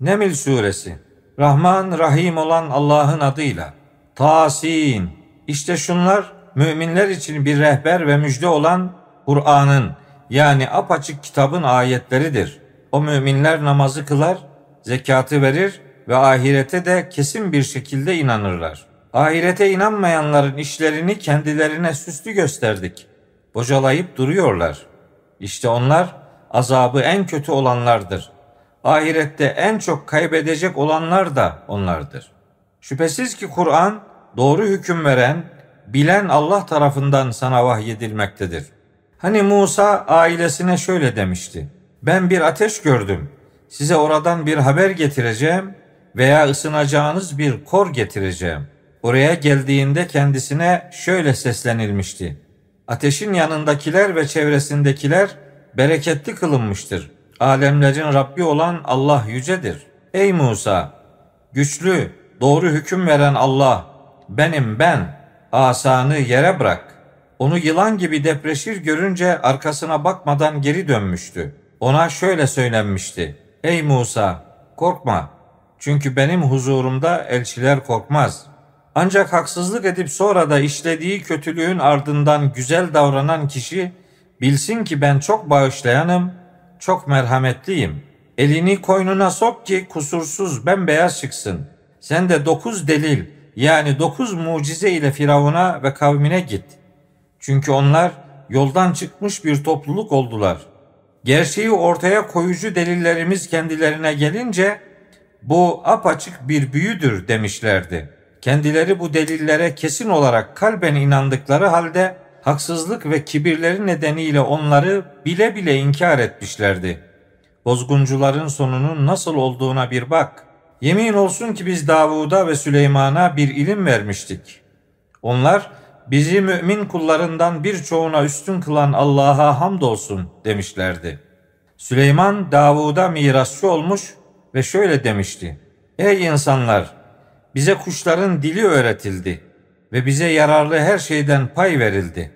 Neml suresi Rahman Rahim olan Allah'ın adıyla. Tasin. İşte şunlar müminler için bir rehber ve müjde olan Kur'an'ın yani apaçık kitabın ayetleridir. O müminler namazı kılar, zekatı verir ve ahirete de kesin bir şekilde inanırlar. Ahirete inanmayanların işlerini kendilerine süslü gösterdik. Bocalayıp duruyorlar. İşte onlar azabı en kötü olanlardır. Ahirette en çok kaybedecek olanlar da onlardır. Şüphesiz ki Kur'an doğru hüküm veren, bilen Allah tarafından sana vahyedilmektedir. Hani Musa ailesine şöyle demişti. Ben bir ateş gördüm. Size oradan bir haber getireceğim veya ısınacağınız bir kor getireceğim. Oraya geldiğinde kendisine şöyle seslenilmişti. Ateşin yanındakiler ve çevresindekiler bereketli kılınmıştır. Alemlerin Rabbi olan Allah yücedir. Ey Musa! Güçlü, doğru hüküm veren Allah, benim ben, asanı yere bırak. Onu yılan gibi depreşir görünce arkasına bakmadan geri dönmüştü. Ona şöyle söylenmişti. Ey Musa! Korkma. Çünkü benim huzurumda elçiler korkmaz. Ancak haksızlık edip sonra da işlediği kötülüğün ardından güzel davranan kişi bilsin ki ben çok bağışlayanım, çok merhametliyim. Elini koynuna sok ki kusursuz bembeyaz çıksın. Sen de dokuz delil yani dokuz mucize ile Firavun'a ve kavmine git. Çünkü onlar yoldan çıkmış bir topluluk oldular. Gerçeği ortaya koyucu delillerimiz kendilerine gelince bu apaçık bir büyüdür demişlerdi. Kendileri bu delillere kesin olarak kalben inandıkları halde haksızlık ve kibirleri nedeniyle onları bile bile inkar etmişlerdi. Bozguncuların sonunun nasıl olduğuna bir bak. Yemin olsun ki biz Davud'a ve Süleyman'a bir ilim vermiştik. Onlar bizi mümin kullarından birçoğuna üstün kılan Allah'a hamdolsun demişlerdi. Süleyman Davud'a mirasçı olmuş ve şöyle demişti. Ey insanlar! Bize kuşların dili öğretildi ve bize yararlı her şeyden pay verildi.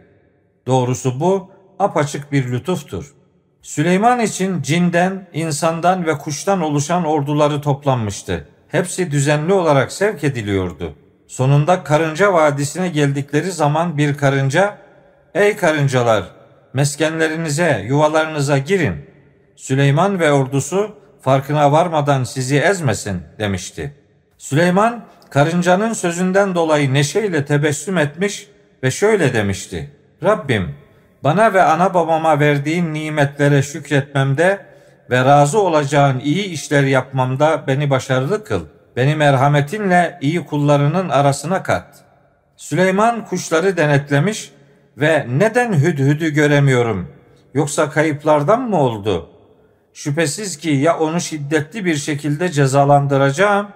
Doğrusu bu apaçık bir lütuftur. Süleyman için cinden, insandan ve kuştan oluşan orduları toplanmıştı. Hepsi düzenli olarak sevk ediliyordu. Sonunda Karınca Vadisi'ne geldikleri zaman bir karınca, ''Ey karıncalar, meskenlerinize, yuvalarınıza girin. Süleyman ve ordusu farkına varmadan sizi ezmesin.'' demişti. Süleyman, karıncanın sözünden dolayı neşeyle tebessüm etmiş ve şöyle demişti. Rabbim, bana ve ana babama verdiğin nimetlere şükretmemde ve razı olacağın iyi işler yapmamda beni başarılı kıl. Beni merhametinle iyi kullarının arasına kat. Süleyman kuşları denetlemiş ve neden hüdhüdü göremiyorum? Yoksa kayıplardan mı oldu? Şüphesiz ki ya onu şiddetli bir şekilde cezalandıracağım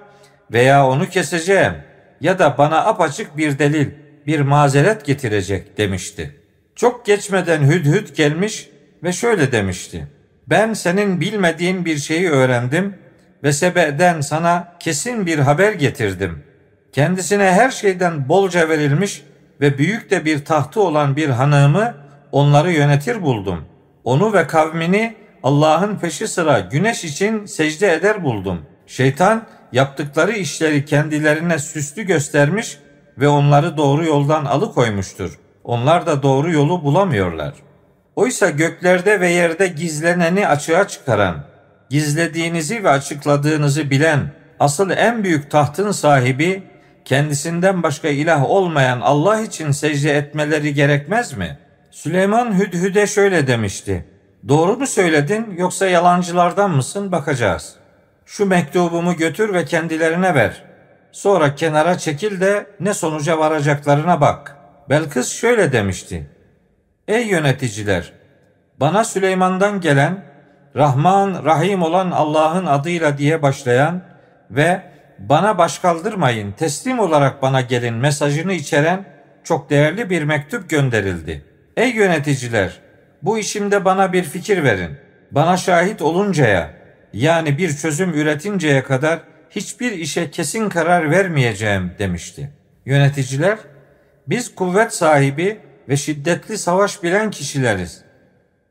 veya onu keseceğim ya da bana apaçık bir delil, bir mazeret getirecek demişti. Çok geçmeden Hüdhüd gelmiş ve şöyle demişti. Ben senin bilmediğin bir şeyi öğrendim ve Sebe'den sana kesin bir haber getirdim. Kendisine her şeyden bolca verilmiş ve büyük de bir tahtı olan bir hanımı onları yönetir buldum. Onu ve kavmini Allah'ın peşi sıra güneş için secde eder buldum. Şeytan yaptıkları işleri kendilerine süslü göstermiş ve onları doğru yoldan alıkoymuştur. Onlar da doğru yolu bulamıyorlar. Oysa göklerde ve yerde gizleneni açığa çıkaran, gizlediğinizi ve açıkladığınızı bilen, asıl en büyük tahtın sahibi, kendisinden başka ilah olmayan Allah için secde etmeleri gerekmez mi? Süleyman Hüdhüd'e şöyle demişti. Doğru mu söyledin yoksa yalancılardan mısın bakacağız. Şu mektubumu götür ve kendilerine ver. Sonra kenara çekil de ne sonuca varacaklarına bak. Belkıs şöyle demişti. Ey yöneticiler! Bana Süleyman'dan gelen, Rahman, Rahim olan Allah'ın adıyla diye başlayan ve bana baş kaldırmayın, teslim olarak bana gelin mesajını içeren çok değerli bir mektup gönderildi. Ey yöneticiler! Bu işimde bana bir fikir verin. Bana şahit oluncaya, yani bir çözüm üretinceye kadar hiçbir işe kesin karar vermeyeceğim demişti. Yöneticiler, biz kuvvet sahibi ve şiddetli savaş bilen kişileriz.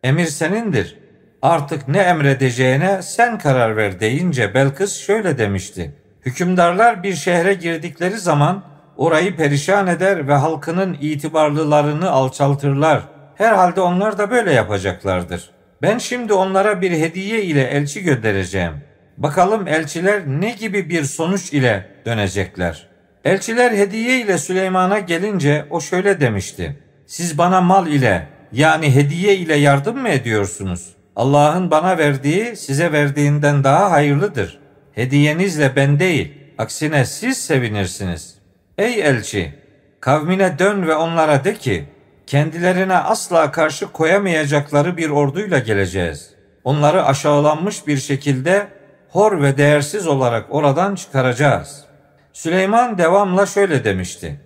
Emir senindir. Artık ne emredeceğine sen karar ver deyince Belkıs şöyle demişti. Hükümdarlar bir şehre girdikleri zaman orayı perişan eder ve halkının itibarlılarını alçaltırlar. Herhalde onlar da böyle yapacaklardır. Ben şimdi onlara bir hediye ile elçi göndereceğim. Bakalım elçiler ne gibi bir sonuç ile dönecekler. Elçiler hediye ile Süleyman'a gelince o şöyle demişti. Siz bana mal ile yani hediye ile yardım mı ediyorsunuz? Allah'ın bana verdiği size verdiğinden daha hayırlıdır. Hediyenizle ben değil, aksine siz sevinirsiniz. Ey elçi, kavmine dön ve onlara de ki, kendilerine asla karşı koyamayacakları bir orduyla geleceğiz. Onları aşağılanmış bir şekilde hor ve değersiz olarak oradan çıkaracağız. Süleyman devamla şöyle demişti.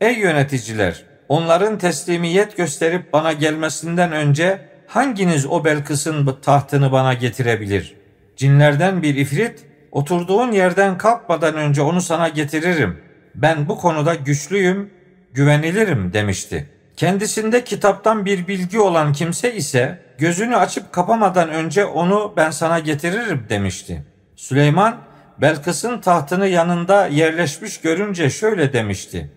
Ey yöneticiler, onların teslimiyet gösterip bana gelmesinden önce hanginiz o Belkıs'ın tahtını bana getirebilir? Cinlerden bir ifrit, oturduğun yerden kalkmadan önce onu sana getiririm. Ben bu konuda güçlüyüm, güvenilirim demişti. Kendisinde kitaptan bir bilgi olan kimse ise gözünü açıp kapamadan önce onu ben sana getiririm demişti. Süleyman Belkıs'ın tahtını yanında yerleşmiş görünce şöyle demişti.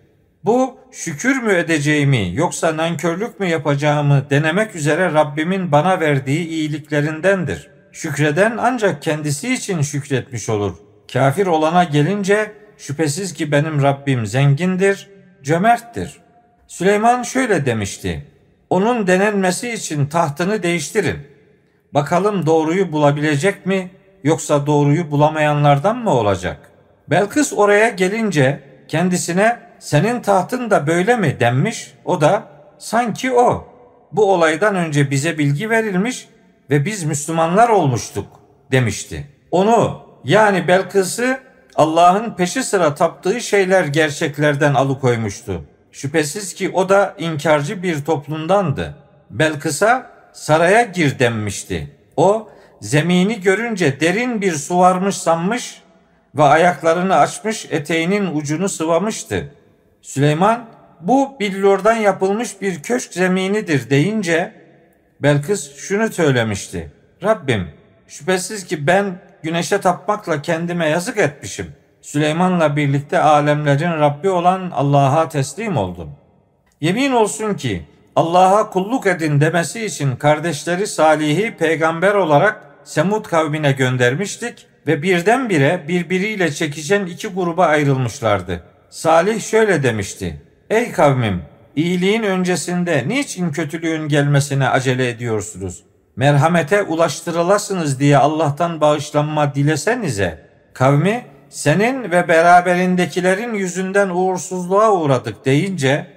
Bu şükür mü edeceğimi yoksa nankörlük mü yapacağımı denemek üzere Rabbimin bana verdiği iyiliklerindendir. Şükreden ancak kendisi için şükretmiş olur. Kafir olana gelince şüphesiz ki benim Rabbim zengindir, cömerttir. Süleyman şöyle demişti. Onun denenmesi için tahtını değiştirin. Bakalım doğruyu bulabilecek mi yoksa doğruyu bulamayanlardan mı olacak? Belkıs oraya gelince kendisine senin tahtın da böyle mi denmiş? O da sanki o. Bu olaydan önce bize bilgi verilmiş ve biz Müslümanlar olmuştuk demişti. Onu yani Belkıs'ı Allah'ın peşi sıra taptığı şeyler gerçeklerden alıkoymuştu. Şüphesiz ki o da inkarcı bir toplumdandı. Belkıs'a saraya gir denmişti. O zemini görünce derin bir su varmış sanmış ve ayaklarını açmış eteğinin ucunu sıvamıştı. Süleyman bu billurdan yapılmış bir köşk zeminidir deyince Belkıs şunu söylemişti. Rabbim şüphesiz ki ben güneşe tapmakla kendime yazık etmişim. Süleyman'la birlikte alemlerin Rabbi olan Allah'a teslim oldum. Yemin olsun ki Allah'a kulluk edin demesi için kardeşleri Salih'i peygamber olarak Semud kavmine göndermiştik ve birdenbire birbiriyle çekişen iki gruba ayrılmışlardı. Salih şöyle demişti. Ey kavmim iyiliğin öncesinde niçin kötülüğün gelmesine acele ediyorsunuz? Merhamete ulaştırılasınız diye Allah'tan bağışlanma dilesenize. Kavmi senin ve beraberindekilerin yüzünden uğursuzluğa uğradık deyince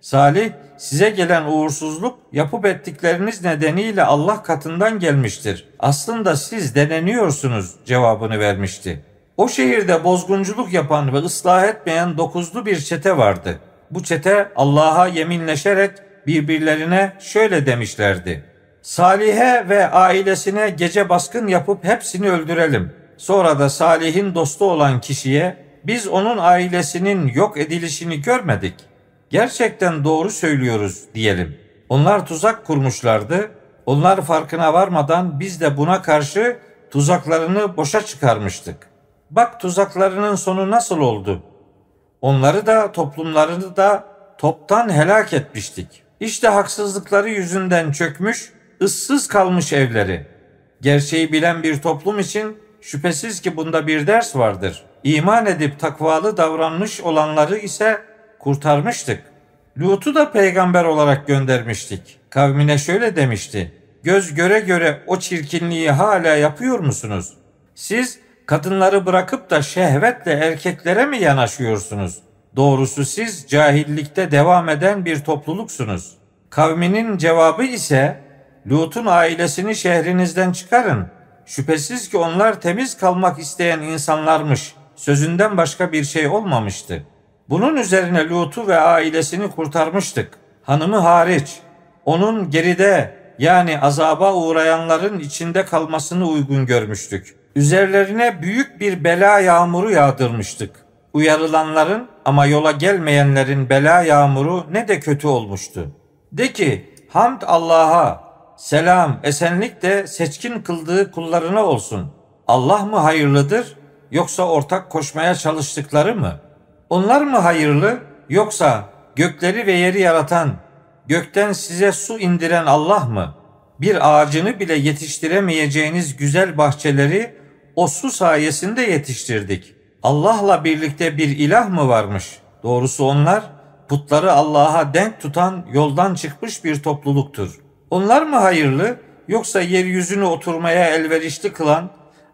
Salih size gelen uğursuzluk yapıp ettikleriniz nedeniyle Allah katından gelmiştir. Aslında siz deneniyorsunuz cevabını vermişti. O şehirde bozgunculuk yapan ve ıslah etmeyen dokuzlu bir çete vardı. Bu çete Allah'a yeminleşerek birbirlerine şöyle demişlerdi. Salih'e ve ailesine gece baskın yapıp hepsini öldürelim. Sonra da Salih'in dostu olan kişiye biz onun ailesinin yok edilişini görmedik. Gerçekten doğru söylüyoruz diyelim. Onlar tuzak kurmuşlardı. Onlar farkına varmadan biz de buna karşı tuzaklarını boşa çıkarmıştık. Bak tuzaklarının sonu nasıl oldu? Onları da toplumlarını da toptan helak etmiştik. İşte haksızlıkları yüzünden çökmüş, ıssız kalmış evleri. Gerçeği bilen bir toplum için şüphesiz ki bunda bir ders vardır. İman edip takvalı davranmış olanları ise kurtarmıştık. Lut'u da peygamber olarak göndermiştik. Kavmine şöyle demişti. Göz göre göre o çirkinliği hala yapıyor musunuz? Siz kadınları bırakıp da şehvetle erkeklere mi yanaşıyorsunuz? Doğrusu siz cahillikte devam eden bir topluluksunuz. Kavminin cevabı ise Lut'un ailesini şehrinizden çıkarın. Şüphesiz ki onlar temiz kalmak isteyen insanlarmış. Sözünden başka bir şey olmamıştı. Bunun üzerine Lut'u ve ailesini kurtarmıştık. Hanımı hariç. Onun geride yani azaba uğrayanların içinde kalmasını uygun görmüştük. Üzerlerine büyük bir bela yağmuru yağdırmıştık. Uyarılanların ama yola gelmeyenlerin bela yağmuru ne de kötü olmuştu. De ki hamd Allah'a selam, esenlik de seçkin kıldığı kullarına olsun. Allah mı hayırlıdır yoksa ortak koşmaya çalıştıkları mı? Onlar mı hayırlı yoksa gökleri ve yeri yaratan, gökten size su indiren Allah mı? Bir ağacını bile yetiştiremeyeceğiniz güzel bahçeleri o su sayesinde yetiştirdik. Allah'la birlikte bir ilah mı varmış? Doğrusu onlar putları Allah'a denk tutan yoldan çıkmış bir topluluktur. Onlar mı hayırlı yoksa yeryüzünü oturmaya elverişli kılan,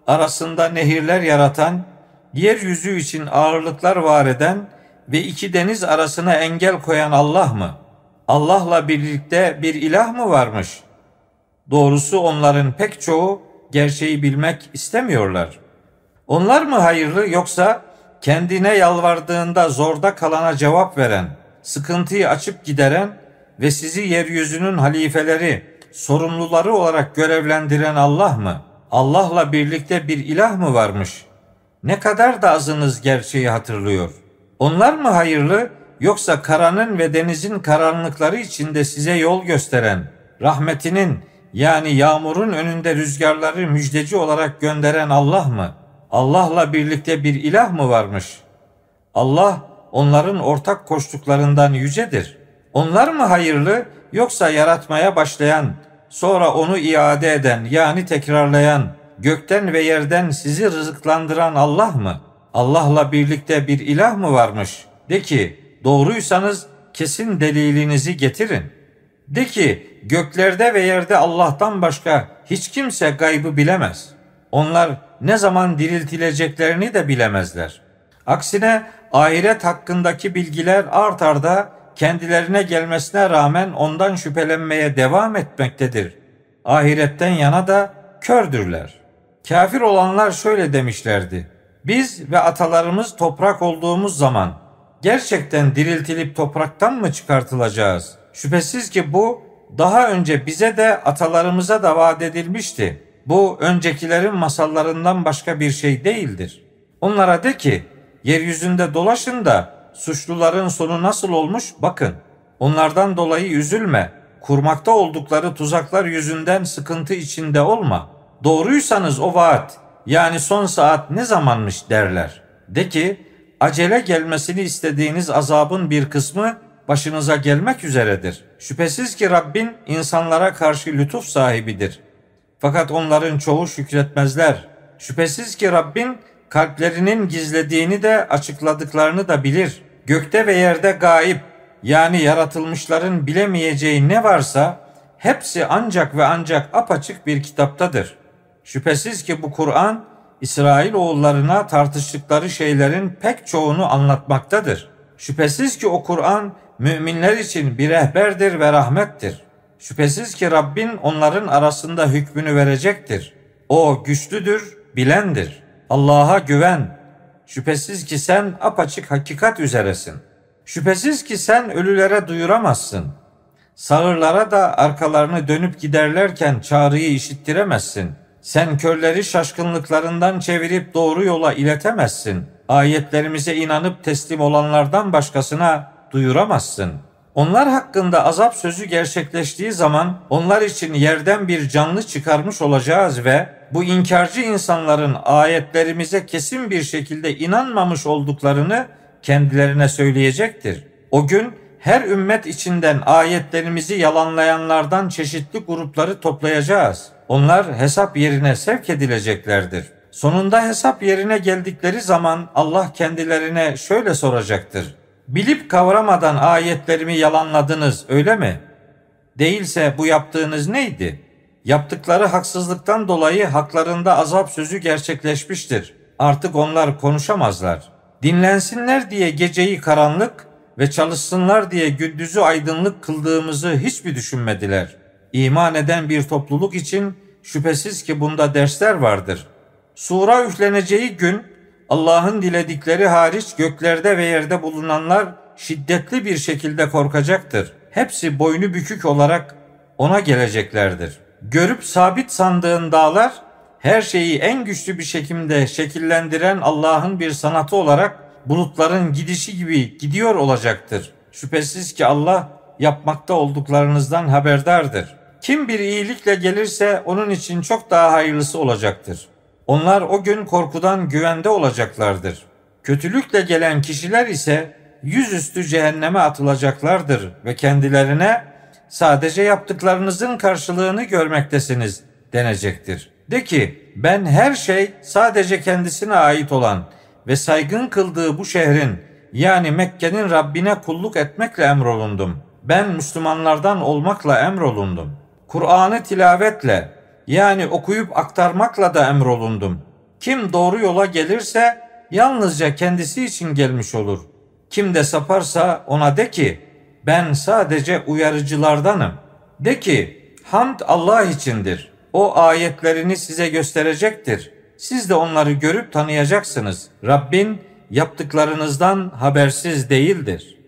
arasında nehirler yaratan, yeryüzü için ağırlıklar var eden ve iki deniz arasına engel koyan Allah mı? Allah'la birlikte bir ilah mı varmış? Doğrusu onların pek çoğu gerçeği bilmek istemiyorlar. Onlar mı hayırlı yoksa kendine yalvardığında zorda kalana cevap veren, sıkıntıyı açıp gideren ve sizi yeryüzünün halifeleri, sorumluları olarak görevlendiren Allah mı? Allah'la birlikte bir ilah mı varmış? Ne kadar da azınız gerçeği hatırlıyor. Onlar mı hayırlı yoksa karanın ve denizin karanlıkları içinde size yol gösteren, rahmetinin yani yağmurun önünde rüzgarları müjdeci olarak gönderen Allah mı? Allah'la birlikte bir ilah mı varmış? Allah onların ortak koştuklarından yücedir. Onlar mı hayırlı yoksa yaratmaya başlayan, sonra onu iade eden yani tekrarlayan, gökten ve yerden sizi rızıklandıran Allah mı? Allah'la birlikte bir ilah mı varmış? De ki doğruysanız kesin delilinizi getirin. De ki göklerde ve yerde Allah'tan başka hiç kimse gaybı bilemez. Onlar ne zaman diriltileceklerini de bilemezler. Aksine ahiret hakkındaki bilgiler art arda kendilerine gelmesine rağmen ondan şüphelenmeye devam etmektedir. Ahiretten yana da kördürler. Kafir olanlar şöyle demişlerdi. Biz ve atalarımız toprak olduğumuz zaman gerçekten diriltilip topraktan mı çıkartılacağız? Şüphesiz ki bu daha önce bize de atalarımıza da vaat edilmişti. Bu öncekilerin masallarından başka bir şey değildir. Onlara de ki yeryüzünde dolaşın da suçluların sonu nasıl olmuş bakın. Onlardan dolayı üzülme. Kurmakta oldukları tuzaklar yüzünden sıkıntı içinde olma. Doğruysanız o vaat yani son saat ne zamanmış derler. De ki acele gelmesini istediğiniz azabın bir kısmı başınıza gelmek üzeredir. Şüphesiz ki Rabbin insanlara karşı lütuf sahibidir. Fakat onların çoğu şükretmezler. Şüphesiz ki Rabbin kalplerinin gizlediğini de açıkladıklarını da bilir. Gökte ve yerde gayip yani yaratılmışların bilemeyeceği ne varsa hepsi ancak ve ancak apaçık bir kitaptadır. Şüphesiz ki bu Kur'an İsrail oğullarına tartıştıkları şeylerin pek çoğunu anlatmaktadır. Şüphesiz ki o Kur'an müminler için bir rehberdir ve rahmettir. Şüphesiz ki Rabbin onların arasında hükmünü verecektir. O güçlüdür, bilendir. Allah'a güven. Şüphesiz ki sen apaçık hakikat üzeresin. Şüphesiz ki sen ölülere duyuramazsın. Sağırlara da arkalarını dönüp giderlerken çağrıyı işittiremezsin. Sen körleri şaşkınlıklarından çevirip doğru yola iletemezsin. Ayetlerimize inanıp teslim olanlardan başkasına duyuramazsın. Onlar hakkında azap sözü gerçekleştiği zaman onlar için yerden bir canlı çıkarmış olacağız ve bu inkarcı insanların ayetlerimize kesin bir şekilde inanmamış olduklarını kendilerine söyleyecektir. O gün her ümmet içinden ayetlerimizi yalanlayanlardan çeşitli grupları toplayacağız. Onlar hesap yerine sevk edileceklerdir. Sonunda hesap yerine geldikleri zaman Allah kendilerine şöyle soracaktır. Bilip kavramadan ayetlerimi yalanladınız öyle mi? Değilse bu yaptığınız neydi? Yaptıkları haksızlıktan dolayı haklarında azap sözü gerçekleşmiştir. Artık onlar konuşamazlar. Dinlensinler diye geceyi karanlık ve çalışsınlar diye gündüzü aydınlık kıldığımızı hiç mi düşünmediler? İman eden bir topluluk için şüphesiz ki bunda dersler vardır. Sura üfleneceği gün Allah'ın diledikleri hariç göklerde ve yerde bulunanlar şiddetli bir şekilde korkacaktır. Hepsi boynu bükük olarak ona geleceklerdir. Görüp sabit sandığın dağlar her şeyi en güçlü bir şekilde şekillendiren Allah'ın bir sanatı olarak bulutların gidişi gibi gidiyor olacaktır. Şüphesiz ki Allah yapmakta olduklarınızdan haberdardır. kim bir iyilikle gelirse onun için çok daha hayırlısı olacaktır. Onlar o gün korkudan güvende olacaklardır. Kötülükle gelen kişiler ise yüzüstü cehenneme atılacaklardır ve kendilerine sadece yaptıklarınızın karşılığını görmektesiniz denecektir. De ki ben her şey sadece kendisine ait olan ve saygın kıldığı bu şehrin yani Mekke'nin Rabbine kulluk etmekle emrolundum. Ben Müslümanlardan olmakla emrolundum. Kur'an'ı tilavetle yani okuyup aktarmakla da emrolundum. Kim doğru yola gelirse yalnızca kendisi için gelmiş olur. Kim de saparsa ona de ki ben sadece uyarıcılardanım. De ki hamd Allah içindir. O ayetlerini size gösterecektir. Siz de onları görüp tanıyacaksınız. Rabbin yaptıklarınızdan habersiz değildir.''